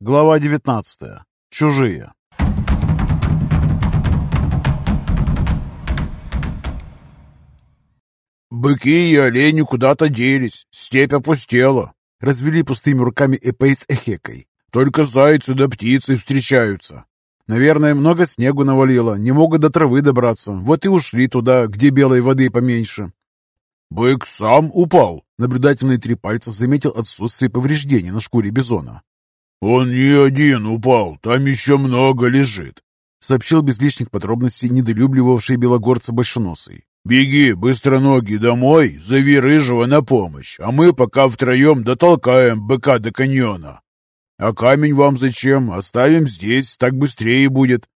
Глава 19. Чужие. «Быки и олени куда-то делись, степь опустела», — развели пустыми руками Эпей с Эхекой. «Только зайцы да птицы встречаются». Наверное, много снегу навалило, не могут до травы добраться, вот и ушли туда, где белой воды поменьше. «Бык сам упал», — наблюдательный три пальца заметил отсутствие повреждений на шкуре бизона. «Он не один упал, там еще много лежит», — сообщил без лишних подробностей недолюбливавший белогорца Большеносый. «Беги, быстро ноги домой, зови Рыжего на помощь, а мы пока втроем дотолкаем быка до каньона. А камень вам зачем? Оставим здесь, так быстрее будет».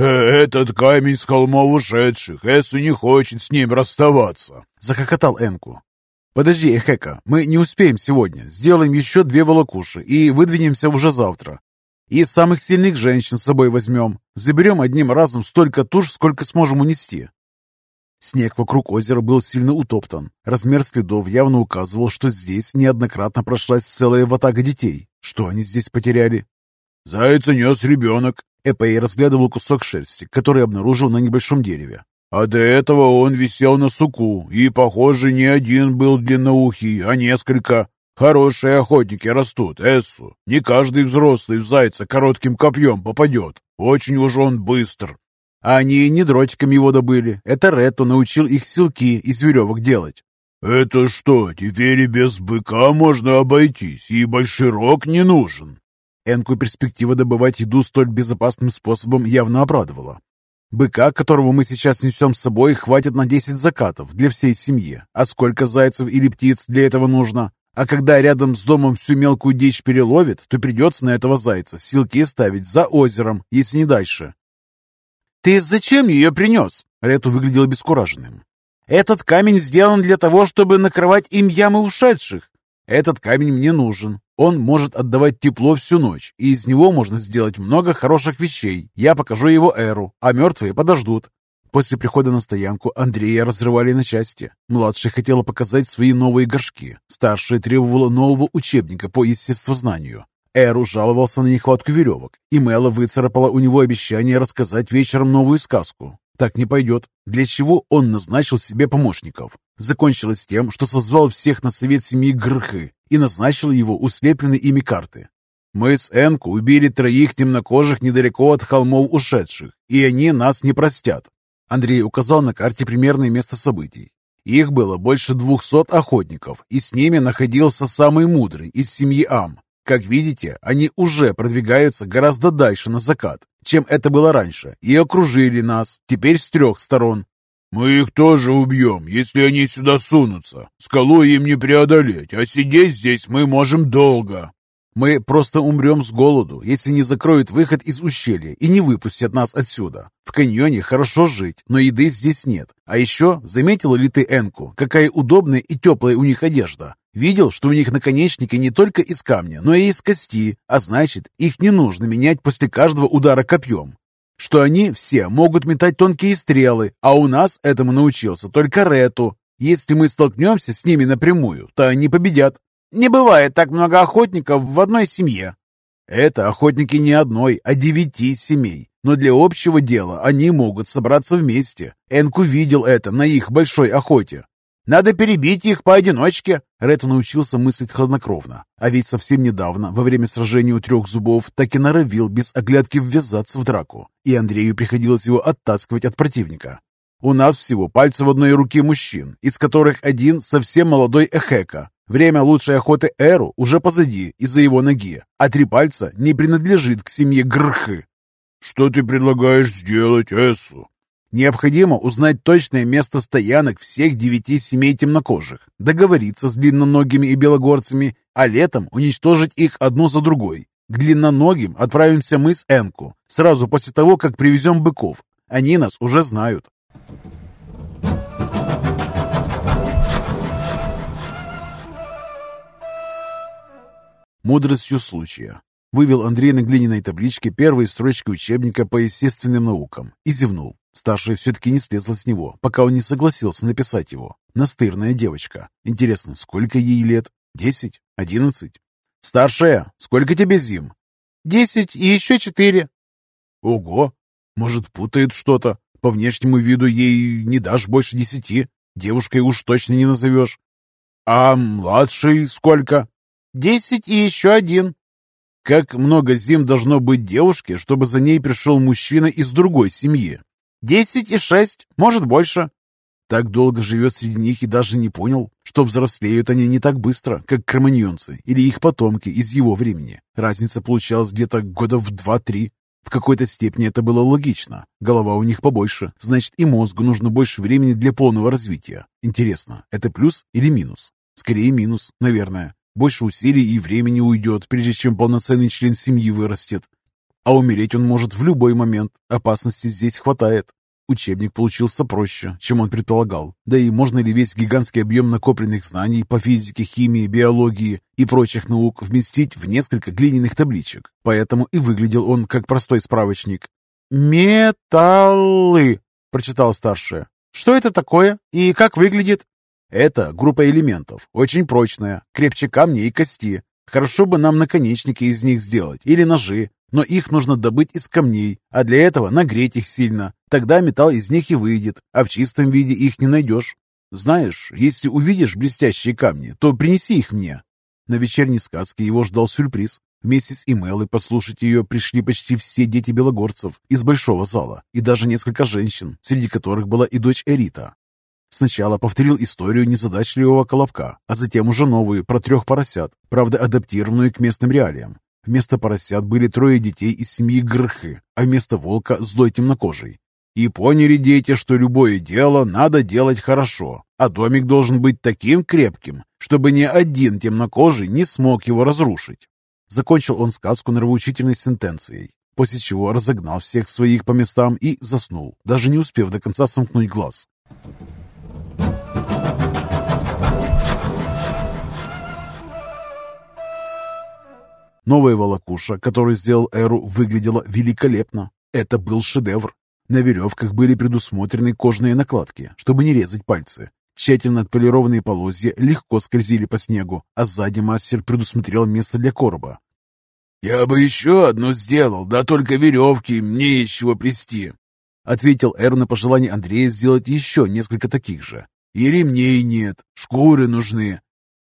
Э, «Этот камень с холмов ушедших, Эсу не хочет с ним расставаться», — захохотал Энку. «Подожди, Эхека, мы не успеем сегодня. Сделаем еще две волокуши и выдвинемся уже завтра. И самых сильных женщин с собой возьмем. Заберем одним разом столько туш, сколько сможем унести. Снег вокруг озера был сильно утоптан. Размер следов явно указывал, что здесь неоднократно прошлась целая ватага детей. Что они здесь потеряли? «Зайца нес ребенок», — Эпей разглядывал кусок шерсти, который обнаружил на небольшом дереве. «А до этого он висел на суку, и, похоже, не один был длинноухий, а несколько. Хорошие охотники растут, Эссу. Не каждый взрослый в зайца коротким копьем попадет. Очень уж он быстр. А они не дротиком его добыли. Это Ретто научил их силки из веревок делать. «Это что, теперь и без быка можно обойтись, и большой рог не нужен?» Энку перспектива добывать еду столь безопасным способом явно обрадовала. Быка, которого мы сейчас несем с собой, хватит на 10 закатов для всей семьи. А сколько зайцев или птиц для этого нужно? А когда рядом с домом всю мелкую дичь переловит, то придется на этого зайца силки ставить за озером, если не дальше. «Ты зачем ее принес?» Рету выглядел обескураженным. «Этот камень сделан для того, чтобы накрывать им ямы ушедших». «Этот камень мне нужен. Он может отдавать тепло всю ночь, и из него можно сделать много хороших вещей. Я покажу его Эру, а мертвые подождут». После прихода на стоянку Андрея разрывали на части. Младшая хотела показать свои новые горшки. Старшая требовала нового учебника по естествознанию. Эру жаловался на нехватку веревок, и Мэла выцарапала у него обещание рассказать вечером новую сказку. Так не пойдет. Для чего он назначил себе помощников? Закончилось тем, что созвал всех на совет семьи Грхы и назначил его у слепленной ими карты. Мы с Энку убили троих темнокожих недалеко от холмов ушедших, и они нас не простят. Андрей указал на карте примерное место событий. Их было больше двухсот охотников, и с ними находился самый мудрый из семьи Ам, как видите, они уже продвигаются гораздо дальше на закат, чем это было раньше, и окружили нас, теперь с трех сторон. «Мы их тоже убьем, если они сюда сунутся. Скалу им не преодолеть, а сидеть здесь мы можем долго». Мы просто умрем с голоду, если не закроют выход из ущелья и не выпустят нас отсюда. В каньоне хорошо жить, но еды здесь нет. А еще, заметила ли ты Энку, какая удобная и теплая у них одежда? Видел, что у них наконечники не только из камня, но и из кости, а значит, их не нужно менять после каждого удара копьем. Что они все могут метать тонкие стрелы, а у нас этому научился только Рету. Если мы столкнемся с ними напрямую, то они победят. Не бывает так много охотников в одной семье. Это охотники не одной, а девяти семей. Но для общего дела они могут собраться вместе. Энку видел это на их большой охоте. Надо перебить их поодиночке. Рету научился мыслить хладнокровно. А ведь совсем недавно, во время сражения у трех зубов, так и норовил без оглядки ввязаться в драку. И Андрею приходилось его оттаскивать от противника. У нас всего пальцы в одной руке мужчин, из которых один совсем молодой Эхека, Время лучшей охоты Эру уже позади из-за его ноги, а три пальца не принадлежит к семье Грхы. «Что ты предлагаешь сделать, Эссу?» Необходимо узнать точное место стоянок всех девяти семей темнокожих, договориться с длинноногими и белогорцами, а летом уничтожить их одну за другой. К длинноногим отправимся мы с Энку, сразу после того, как привезем быков. Они нас уже знают. Мудростью случая. Вывел Андрей на глиняной табличке первые строчки учебника по естественным наукам и зевнул. Старшая все-таки не слезла с него, пока он не согласился написать его. Настырная девочка. Интересно, сколько ей лет? Десять? Одиннадцать? Старшая, сколько тебе зим? Десять и еще четыре. Ого! Может, путает что-то? По внешнему виду ей не дашь больше десяти. Девушкой уж точно не назовешь. А младший сколько? Десять и еще один. Как много зим должно быть девушке, чтобы за ней пришел мужчина из другой семьи? Десять и шесть, может больше. Так долго живет среди них и даже не понял, что взрослеют они не так быстро, как кроманьонцы или их потомки из его времени. Разница получалась где-то года в два-три. В какой-то степени это было логично. Голова у них побольше, значит и мозгу нужно больше времени для полного развития. Интересно, это плюс или минус? Скорее минус, наверное. Больше усилий и времени уйдет, прежде чем полноценный член семьи вырастет. А умереть он может в любой момент. Опасности здесь хватает. Учебник получился проще, чем он предполагал. Да и можно ли весь гигантский объем накопленных знаний по физике, химии, биологии и прочих наук вместить в несколько глиняных табличек? Поэтому и выглядел он как простой справочник. «Металлы», — прочитал старшая. «Что это такое и как выглядит?» «Это группа элементов, очень прочная, крепче камня и кости. Хорошо бы нам наконечники из них сделать или ножи, но их нужно добыть из камней, а для этого нагреть их сильно. Тогда металл из них и выйдет, а в чистом виде их не найдешь. Знаешь, если увидишь блестящие камни, то принеси их мне». На вечерней сказке его ждал сюрприз. Вместе с Имелой послушать ее пришли почти все дети белогорцев из большого зала и даже несколько женщин, среди которых была и дочь Эрита. Сначала повторил историю незадачливого колобка, а затем уже новую про трех поросят, правда адаптированную к местным реалиям. Вместо поросят были трое детей из семьи Грхы, а вместо волка злой темнокожий. И поняли дети, что любое дело надо делать хорошо, а домик должен быть таким крепким, чтобы ни один темнокожий не смог его разрушить. Закончил он сказку нравоучительной сентенцией, после чего разогнал всех своих по местам и заснул, даже не успев до конца сомкнуть глаз. Новая волокуша, которую сделал Эру, выглядела великолепно. Это был шедевр. На веревках были предусмотрены кожные накладки, чтобы не резать пальцы. Тщательно отполированные полозья легко скользили по снегу, а сзади мастер предусмотрел место для короба. «Я бы еще одно сделал, да только веревки мне еще плести», ответил Эр на пожелание Андрея сделать еще несколько таких же. «И ремней нет, шкуры нужны,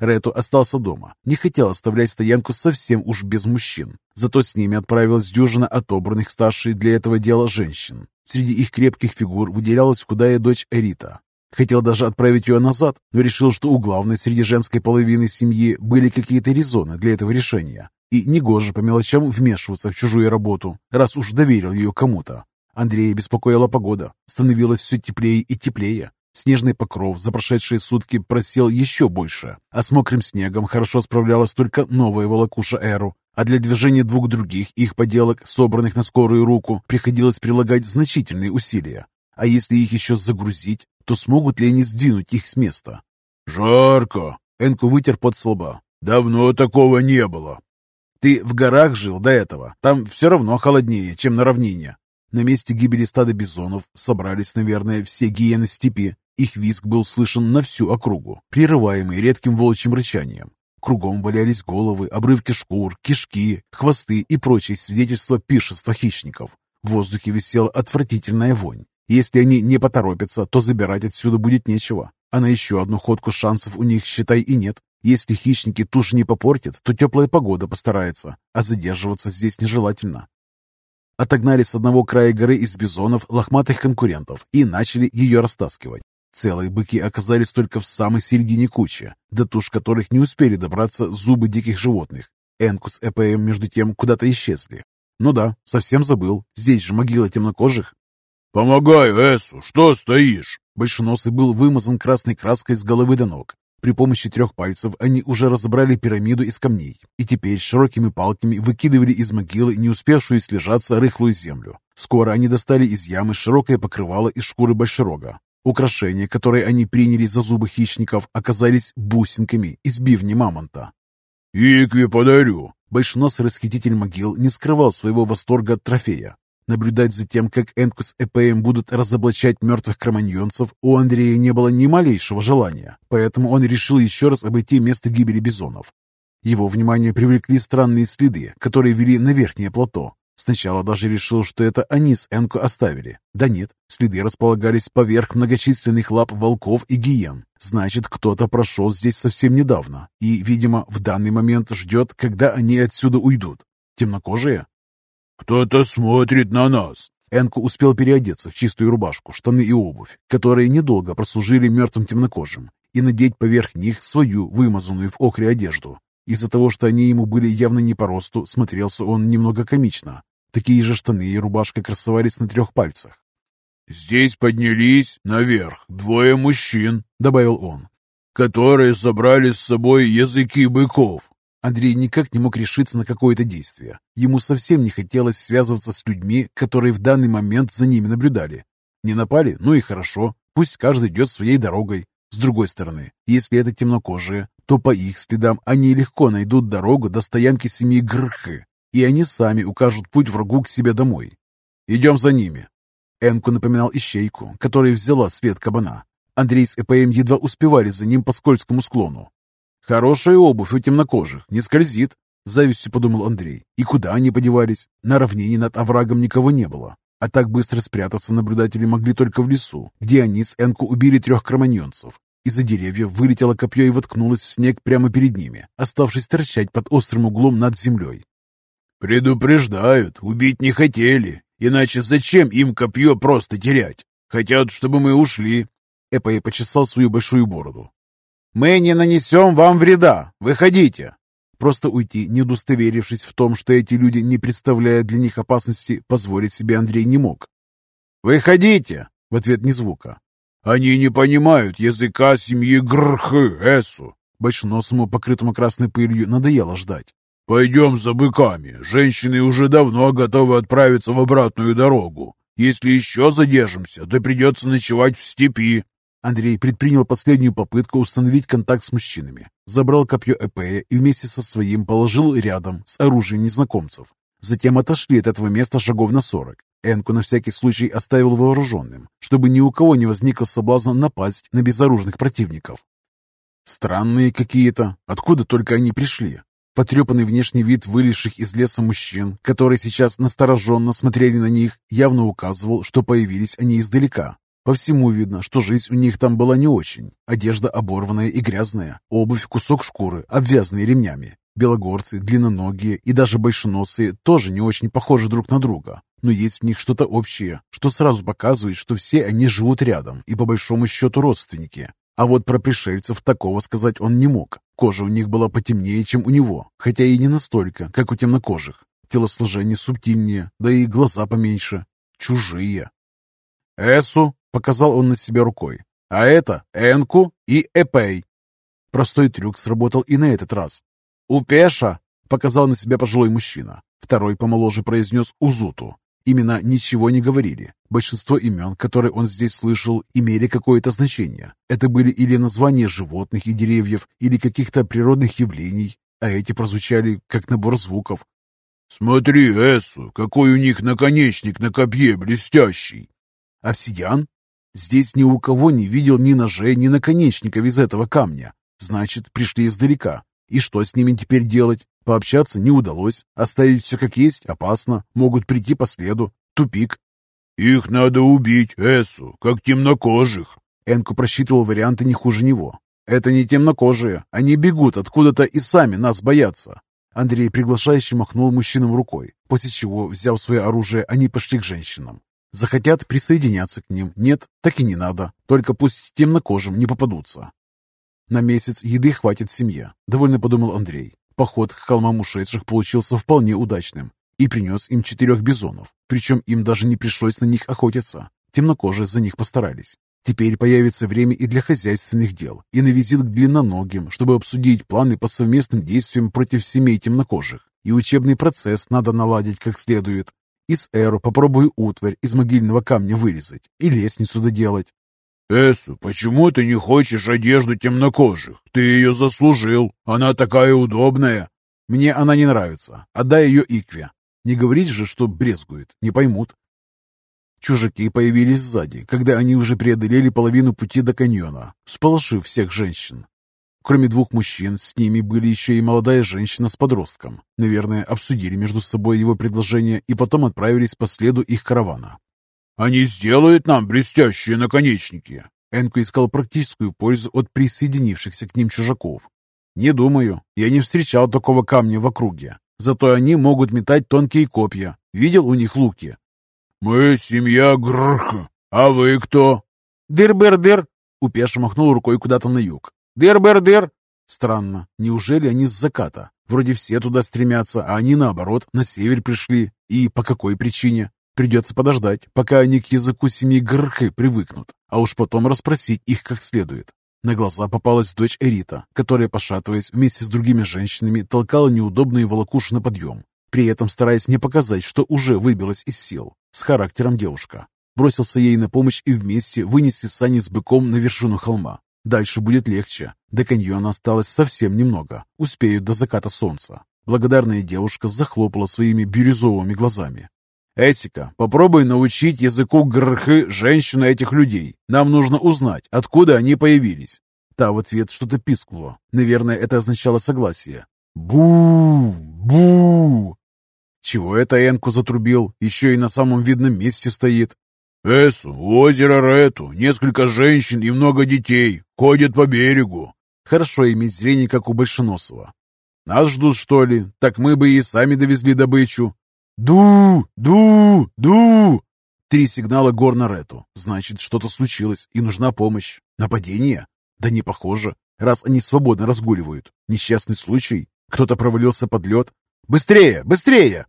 Рету остался дома. Не хотел оставлять стоянку совсем уж без мужчин. Зато с ними отправилась дюжина отобранных старшей для этого дела женщин. Среди их крепких фигур выделялась худая дочь Эрита. Хотел даже отправить ее назад, но решил, что у главной среди женской половины семьи были какие-то резоны для этого решения. И негоже по мелочам вмешиваться в чужую работу, раз уж доверил ее кому-то. Андрея беспокоила погода. Становилось все теплее и теплее. Снежный покров за прошедшие сутки просел еще больше, а с мокрым снегом хорошо справлялась только новая волокуша Эру, а для движения двух других их поделок, собранных на скорую руку, приходилось прилагать значительные усилия. А если их еще загрузить, то смогут ли они сдвинуть их с места? «Жарко!» — Энку вытер под слоба. «Давно такого не было!» «Ты в горах жил до этого. Там все равно холоднее, чем на равнине. На месте гибели стада бизонов собрались, наверное, все гиены степи их визг был слышен на всю округу, прерываемый редким волчьим рычанием. Кругом валялись головы, обрывки шкур, кишки, хвосты и прочие свидетельства пиршества хищников. В воздухе висела отвратительная вонь. Если они не поторопятся, то забирать отсюда будет нечего. А на еще одну ходку шансов у них, считай, и нет. Если хищники тушь не попортят, то теплая погода постарается, а задерживаться здесь нежелательно. Отогнали с одного края горы из бизонов лохматых конкурентов и начали ее растаскивать. Целые быки оказались только в самой середине кучи, до туш которых не успели добраться зубы диких животных. Энкус и ЭПМ между тем куда-то исчезли. Ну да, совсем забыл, здесь же могила темнокожих. «Помогай, Эсу, что стоишь?» Большеносый был вымазан красной краской с головы до ног. При помощи трех пальцев они уже разобрали пирамиду из камней и теперь широкими палками выкидывали из могилы не успевшую слежаться рыхлую землю. Скоро они достали из ямы широкое покрывало из шкуры большерога. Украшения, которые они приняли за зубы хищников, оказались бусинками из бивни мамонта. «Икви подарю!» Большеносый расхититель могил не скрывал своего восторга от трофея. Наблюдать за тем, как Энку с Эпеем будут разоблачать мертвых кроманьонцев, у Андрея не было ни малейшего желания, поэтому он решил еще раз обойти место гибели бизонов. Его внимание привлекли странные следы, которые вели на верхнее плато. Сначала даже решил, что это они с Энко оставили. Да нет, следы располагались поверх многочисленных лап волков и гиен. Значит, кто-то прошел здесь совсем недавно и, видимо, в данный момент ждет, когда они отсюда уйдут. Темнокожие? «Кто-то смотрит на нас!» Энко успел переодеться в чистую рубашку, штаны и обувь, которые недолго прослужили мертвым темнокожим, и надеть поверх них свою вымазанную в охре одежду. Из-за того, что они ему были явно не по росту, смотрелся он немного комично. Такие же штаны и рубашка красовались на трех пальцах. «Здесь поднялись наверх двое мужчин», — добавил он, «которые собрали с собой языки быков. Андрей никак не мог решиться на какое-то действие. Ему совсем не хотелось связываться с людьми, которые в данный момент за ними наблюдали. Не напали? Ну и хорошо. Пусть каждый идет своей дорогой. С другой стороны, если это темнокожие, то по их следам они легко найдут дорогу до стоянки семьи Грхы, и они сами укажут путь врагу к себе домой. Идем за ними. Энку напоминал ищейку, которая взяла след кабана. Андрей с ЭПМ едва успевали за ним по скользкому склону. «Хорошая обувь у темнокожих, не скользит», — завистью подумал Андрей. «И куда они подевались? На равнине над оврагом никого не было. А так быстро спрятаться наблюдатели могли только в лесу, где они с Энку убили трех кроманьонцев. Из-за деревьев вылетело копье и воткнулось в снег прямо перед ними, оставшись торчать под острым углом над землей. «Предупреждают, убить не хотели, иначе зачем им копье просто терять? Хотят, чтобы мы ушли». Эпэй почесал свою большую бороду. «Мы не нанесем вам вреда. Выходите!» Просто уйти, не удостоверившись в том, что эти люди не представляют для них опасности, позволить себе Андрей не мог. «Выходите!» — в ответ ни звука. «Они не понимают языка семьи Грхы, Эсу!» Большеносому, покрытому красной пылью, надоело ждать. «Пойдем за быками. Женщины уже давно готовы отправиться в обратную дорогу. Если еще задержимся, то придется ночевать в степи». Андрей предпринял последнюю попытку установить контакт с мужчинами. Забрал копье Эпея и вместе со своим положил рядом с оружием незнакомцев. Затем отошли от этого места шагов на сорок. Энку на всякий случай оставил вооруженным, чтобы ни у кого не возникло соблазна напасть на безоружных противников. Странные какие-то, откуда только они пришли. Потрепанный внешний вид вылезших из леса мужчин, которые сейчас настороженно смотрели на них, явно указывал, что появились они издалека. По всему видно, что жизнь у них там была не очень. Одежда оборванная и грязная, обувь кусок шкуры, обвязанные ремнями. Белогорцы, длинноногие и даже большеносые тоже не очень похожи друг на друга. Но есть в них что-то общее, что сразу показывает, что все они живут рядом и по большому счету родственники. А вот про пришельцев такого сказать он не мог. Кожа у них была потемнее, чем у него, хотя и не настолько, как у темнокожих. Телосложение субтильнее, да и глаза поменьше. Чужие. «Эсу!» Показал он на себя рукой. А это Энку и Эпей. Простой трюк сработал и на этот раз. «Упеша!» — показал на себя пожилой мужчина. Второй помоложе произнес «Узуту». Имена ничего не говорили. Большинство имен, которые он здесь слышал, имели какое-то значение. Это были или названия животных и деревьев, или каких-то природных явлений, а эти прозвучали как набор звуков. «Смотри, Эсу, какой у них наконечник на копье блестящий!» «Обсидиан?» Здесь ни у кого не видел ни ножей, ни наконечников из этого камня. Значит, пришли издалека. И что с ними теперь делать? Пообщаться не удалось. Оставить все как есть опасно. Могут прийти по следу. Тупик. «Их надо убить, Эсу, как темнокожих». Энку просчитывал варианты не хуже него. «Это не темнокожие. Они бегут откуда-то и сами нас боятся». Андрей приглашающе махнул мужчинам рукой, после чего, взяв свое оружие, они пошли к женщинам. Захотят присоединяться к ним, нет, так и не надо, только пусть темнокожим не попадутся. На месяц еды хватит семье, довольно подумал Андрей. Поход к холмам ушедших получился вполне удачным и принес им четырех бизонов, причем им даже не пришлось на них охотиться. Темнокожие за них постарались. Теперь появится время и для хозяйственных дел, и на визит к длинноногим, чтобы обсудить планы по совместным действиям против семей темнокожих. И учебный процесс надо наладить как следует. Из Эру попробую утварь из могильного камня вырезать и лестницу доделать. «Эсу, почему ты не хочешь одежду темнокожих? Ты ее заслужил. Она такая удобная». «Мне она не нравится. Отдай ее Икве». Не говорить же, что брезгует, не поймут. Чужаки появились сзади, когда они уже преодолели половину пути до каньона, сполошив всех женщин. Кроме двух мужчин, с ними были еще и молодая женщина с подростком. Наверное, обсудили между собой его предложение и потом отправились по следу их каравана. «Они сделают нам блестящие наконечники!» Энку искал практическую пользу от присоединившихся к ним чужаков. «Не думаю. Я не встречал такого камня в округе. Зато они могут метать тонкие копья. Видел у них луки?» «Мы семья Грх. А вы кто?» «Дыр-быр-дыр!» Упеша махнул рукой куда-то на юг. «Дыр-быр-дыр!» Странно. Неужели они с заката? Вроде все туда стремятся, а они, наоборот, на север пришли. И по какой причине? Придется подождать, пока они к языку семьи Грхы привыкнут, а уж потом расспросить их как следует. На глаза попалась дочь Эрита, которая, пошатываясь вместе с другими женщинами, толкала неудобные волокуши на подъем, при этом стараясь не показать, что уже выбилась из сил. С характером девушка. Бросился ей на помощь и вместе вынесли сани с быком на вершину холма. Дальше будет легче. До каньона осталось совсем немного. Успеют до заката солнца. Благодарная девушка захлопала своими бирюзовыми глазами. «Эсика, попробуй научить языку грхы женщину этих людей. Нам нужно узнать, откуда они появились». Та в ответ что-то пискнула. Наверное, это означало согласие. бу бу Чего это Энку затрубил? Еще и на самом видном месте стоит. «Эсу, у озера Рету, несколько женщин и много детей. Ходят по берегу». Хорошо иметь зрение, как у Большеносова. Нас ждут, что ли? Так мы бы и сами довезли добычу. «Ду! Ду! Ду!» Три сигнала гор на Рету. Значит, что-то случилось, и нужна помощь. Нападение? Да не похоже, раз они свободно разгуливают. Несчастный случай? Кто-то провалился под лед? «Быстрее! Быстрее!»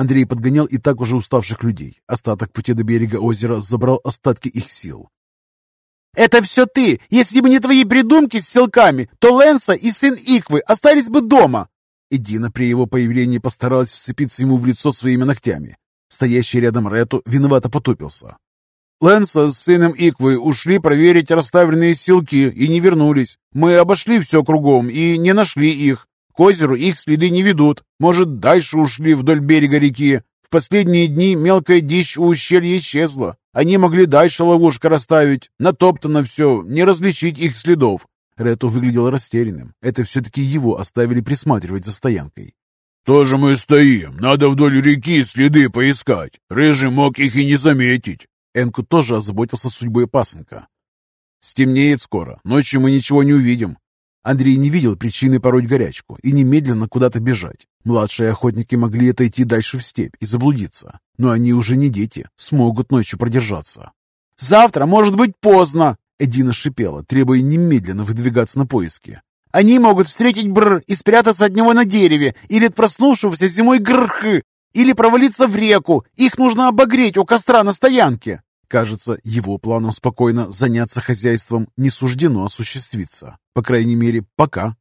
Андрей подгонял и так уже уставших людей. Остаток пути до берега озера забрал остатки их сил. «Это все ты! Если бы не твои придумки с селками, то Лэнса и сын Иквы остались бы дома!» И Дина при его появлении постаралась вцепиться ему в лицо своими ногтями. Стоящий рядом Рету виновато потупился. Лэнса с сыном Иквы ушли проверить расставленные силки и не вернулись. Мы обошли все кругом и не нашли их. К озеру их следы не ведут. Может, дальше ушли вдоль берега реки. В последние дни мелкая дичь у ущелья исчезла. Они могли дальше ловушка расставить. Натоптано все, не различить их следов. Рету выглядел растерянным. Это все-таки его оставили присматривать за стоянкой. «Тоже мы стоим. Надо вдоль реки следы поискать. Рыжий мог их и не заметить». Энку тоже озаботился судьбой пасынка. «Стемнеет скоро. Ночью мы ничего не увидим». Андрей не видел причины пороть горячку и немедленно куда-то бежать. Младшие охотники могли отойти дальше в степь и заблудиться. Но они уже не дети, смогут ночью продержаться. «Завтра может быть поздно!» Эдина шипела, требуя немедленно выдвигаться на поиски. «Они могут встретить Бр и спрятаться от него на дереве, или от проснувшегося зимой Грхы, или провалиться в реку. Их нужно обогреть у костра на стоянке». Кажется, его планом спокойно заняться хозяйством не суждено осуществиться. По крайней мере, пока.